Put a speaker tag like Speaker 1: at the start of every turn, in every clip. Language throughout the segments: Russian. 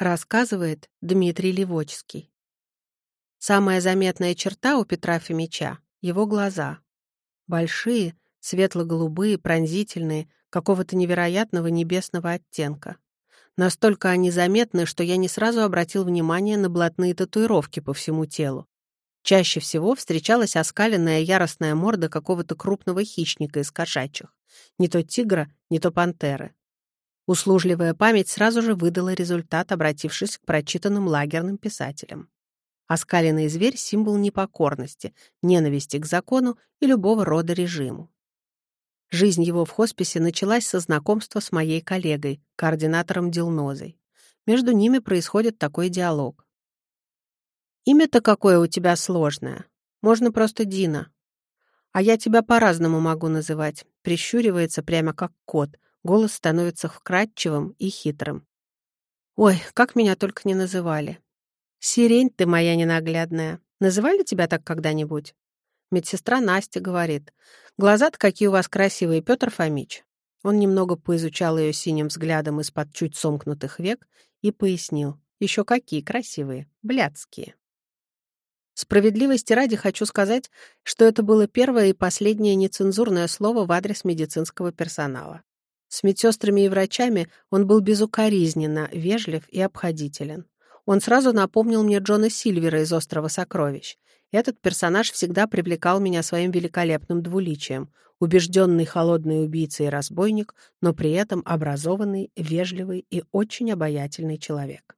Speaker 1: Рассказывает Дмитрий Левочский. Самая заметная черта у Петра Фомича — его глаза. Большие, светло-голубые, пронзительные, какого-то невероятного небесного оттенка. Настолько они заметны, что я не сразу обратил внимание на блатные татуировки по всему телу. Чаще всего встречалась оскаленная яростная морда какого-то крупного хищника из кошачьих. Не то тигра, не то пантеры. Услужливая память сразу же выдала результат, обратившись к прочитанным лагерным писателям. Оскаленный зверь — символ непокорности, ненависти к закону и любого рода режиму. Жизнь его в хосписе началась со знакомства с моей коллегой, координатором Дилнозой. Между ними происходит такой диалог. «Имя-то какое у тебя сложное. Можно просто Дина. А я тебя по-разному могу называть», — прищуривается прямо как кот — Голос становится вкрадчивым и хитрым. «Ой, как меня только не называли. Сирень ты моя ненаглядная. Называли тебя так когда-нибудь?» Медсестра Настя говорит. «Глаза-то какие у вас красивые, Петр Фомич». Он немного поизучал ее синим взглядом из-под чуть сомкнутых век и пояснил. «Еще какие красивые, блядские». Справедливости ради хочу сказать, что это было первое и последнее нецензурное слово в адрес медицинского персонала. С медсестрами и врачами он был безукоризненно вежлив и обходителен. Он сразу напомнил мне Джона Сильвера из «Острова сокровищ». Этот персонаж всегда привлекал меня своим великолепным двуличием. Убежденный холодный убийца и разбойник, но при этом образованный, вежливый и очень обаятельный человек.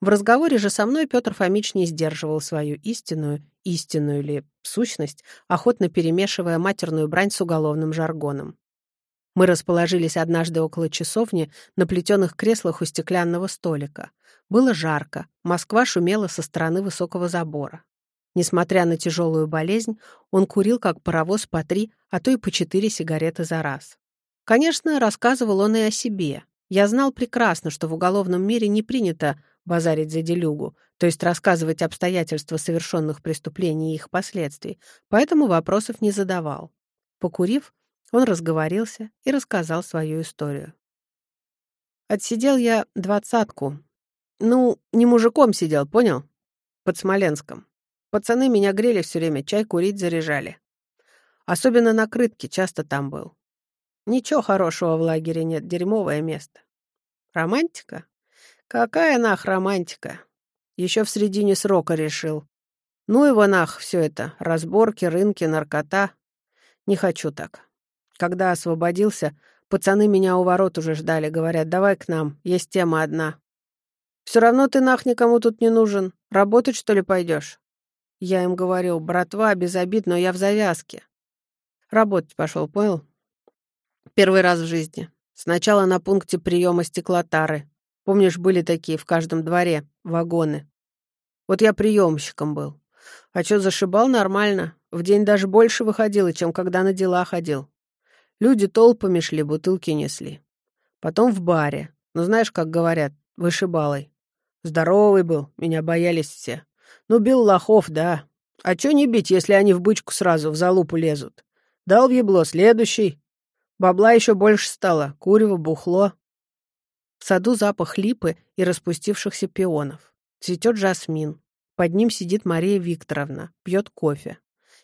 Speaker 1: В разговоре же со мной Петр Фомич не сдерживал свою истинную, истинную ли, сущность, охотно перемешивая матерную брань с уголовным жаргоном. Мы расположились однажды около часовни на плетеных креслах у стеклянного столика. Было жарко, Москва шумела со стороны высокого забора. Несмотря на тяжелую болезнь, он курил как паровоз по три, а то и по четыре сигареты за раз. Конечно, рассказывал он и о себе. Я знал прекрасно, что в уголовном мире не принято базарить за делюгу, то есть рассказывать обстоятельства совершенных преступлений и их последствий, поэтому вопросов не задавал. Покурив, он разговорился и рассказал свою историю. Отсидел я двадцатку. Ну, не мужиком сидел, понял? Под Смоленском. Пацаны меня грели все время, чай курить заряжали. Особенно на крытке, часто там был. Ничего хорошего в лагере нет, дерьмовое место. Романтика? Какая нах романтика? Еще в середине срока решил. Ну его нах все это, разборки, рынки, наркота. Не хочу так. Когда освободился, пацаны меня у ворот уже ждали, говорят, давай к нам, есть тема одна. Все равно ты нах никому тут не нужен. Работать, что ли, пойдешь? Я им говорю, братва, без обид, но я в завязке. Работать пошел, понял? Первый раз в жизни. Сначала на пункте приема стеклотары. Помнишь, были такие в каждом дворе, вагоны. Вот я приемщиком был. А что, зашибал нормально. В день даже больше выходило, чем когда на дела ходил. Люди толпами шли, бутылки несли. Потом в баре. Ну, знаешь, как говорят, вышибалой. Здоровый был, меня боялись все. Ну, бил лохов, да. А чё не бить, если они в бычку сразу в залупу лезут? Дал в ебло, следующий. Бабла еще больше стало, курево, бухло. В саду запах липы и распустившихся пионов. Цветет жасмин. Под ним сидит Мария Викторовна, пьет кофе.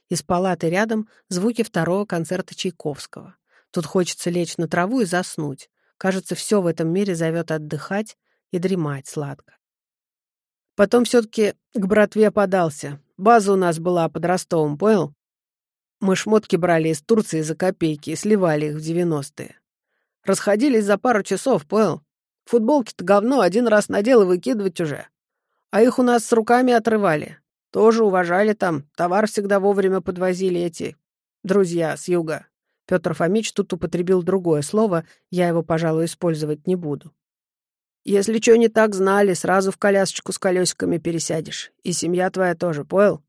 Speaker 1: Из палаты рядом звуки второго концерта Чайковского. Тут хочется лечь на траву и заснуть. Кажется, все в этом мире зовет отдыхать и дремать сладко. Потом все-таки к братве подался. База у нас была под Ростовом, понял? Мы шмотки брали из Турции за копейки и сливали их в девяностые. Расходились за пару часов, понял? Футболки-то говно, один раз надел и выкидывать уже. А их у нас с руками отрывали. Тоже уважали там, товар всегда вовремя подвозили эти друзья с юга. Петр Фомич тут употребил другое слово, я его, пожалуй, использовать не буду. Если что не так знали, сразу в колясочку с колесиками пересядешь. И семья твоя тоже, понял?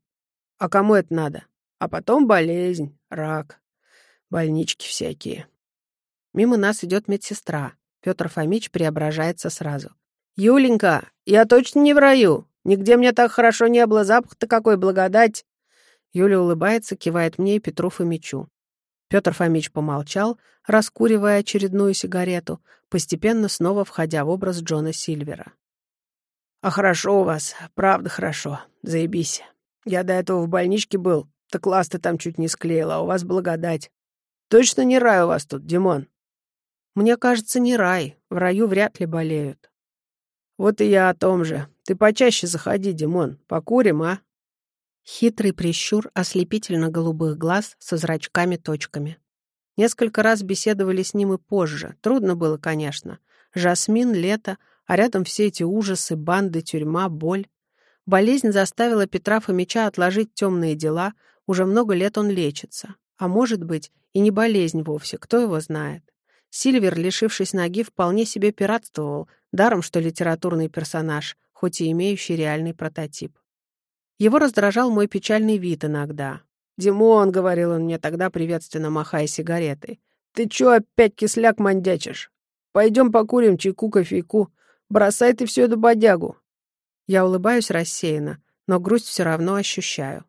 Speaker 1: А кому это надо? А потом болезнь, рак, больнички всякие. Мимо нас идет медсестра. Петр Фомич преображается сразу. «Юленька, я точно не в раю. Нигде мне так хорошо не было, запах-то какой благодать!» Юля улыбается, кивает мне и Петру Фомичу. Петр Фомич помолчал, раскуривая очередную сигарету, постепенно снова входя в образ Джона Сильвера.
Speaker 2: «А хорошо у вас, правда хорошо, заебись. Я до этого в больничке был, так ласты там чуть не склеил, а у вас благодать. Точно не рай у вас тут, Димон?»
Speaker 1: «Мне кажется, не рай. В раю вряд ли болеют».
Speaker 2: «Вот и я о том же. Ты почаще заходи, Димон. Покурим, а?»
Speaker 1: Хитрый прищур ослепительно-голубых глаз со зрачками-точками. Несколько раз беседовали с ним и позже. Трудно было, конечно. Жасмин, лето, а рядом все эти ужасы, банды, тюрьма, боль. Болезнь заставила Петра Фомича отложить темные дела, уже много лет он лечится. А может быть, и не болезнь вовсе, кто его знает. Сильвер, лишившись ноги, вполне себе пиратствовал, даром что литературный персонаж, хоть и имеющий реальный прототип. Его раздражал мой печальный вид иногда.
Speaker 2: «Димон», — говорил он мне тогда, приветственно махая сигаретой, «ты чё опять кисляк мандячишь? Пойдем покурим чайку, кофейку. Бросай ты всю эту бодягу».
Speaker 1: Я улыбаюсь рассеянно, но грусть все равно ощущаю.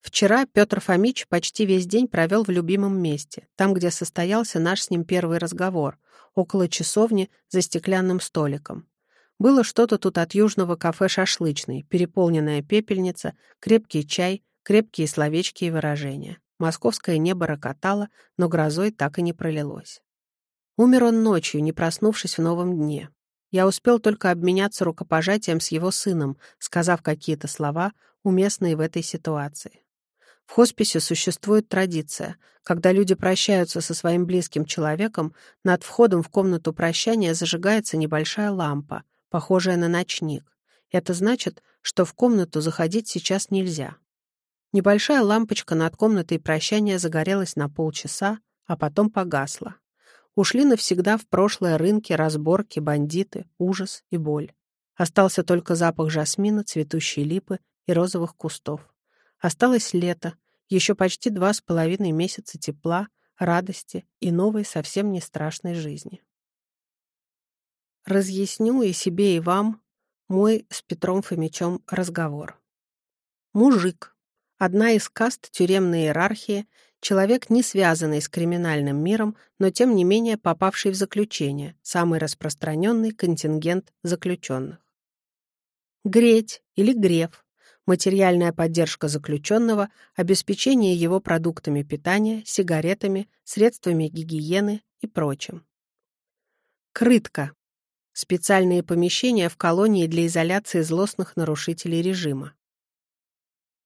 Speaker 1: Вчера Петр Фомич почти весь день провел в любимом месте, там, где состоялся наш с ним первый разговор, около часовни за стеклянным столиком. Было что-то тут от южного кафе «Шашлычный», переполненная пепельница, крепкий чай, крепкие словечки и выражения. Московское небо рокотало, но грозой так и не пролилось. Умер он ночью, не проснувшись в новом дне. Я успел только обменяться рукопожатием с его сыном, сказав какие-то слова, уместные в этой ситуации. В хосписе существует традиция. Когда люди прощаются со своим близким человеком, над входом в комнату прощания зажигается небольшая лампа, похожая на ночник. Это значит, что в комнату заходить сейчас нельзя. Небольшая лампочка над комнатой прощания загорелась на полчаса, а потом погасла. Ушли навсегда в прошлое рынки, разборки, бандиты, ужас и боль. Остался только запах жасмина, цветущей липы и розовых кустов. Осталось лето, еще почти два с половиной месяца тепла, радости и новой, совсем не страшной жизни. Разъясню и себе, и вам мой с Петром Фомичем разговор. Мужик. Одна из каст тюремной иерархии, человек, не связанный с криминальным миром, но тем не менее попавший в заключение, самый распространенный контингент заключенных. Греть или греф материальная поддержка заключенного, обеспечение его продуктами питания, сигаретами, средствами гигиены и прочим. Крытка. Специальные помещения в колонии для изоляции злостных нарушителей режима.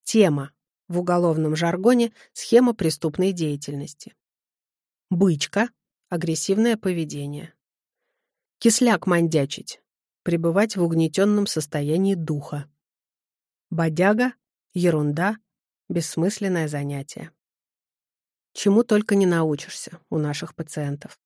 Speaker 1: Тема. В уголовном жаргоне схема преступной деятельности. Бычка. Агрессивное поведение. Кисляк мандячить. Пребывать в угнетенном состоянии духа. Бодяга, ерунда, бессмысленное занятие. Чему только не научишься у наших пациентов.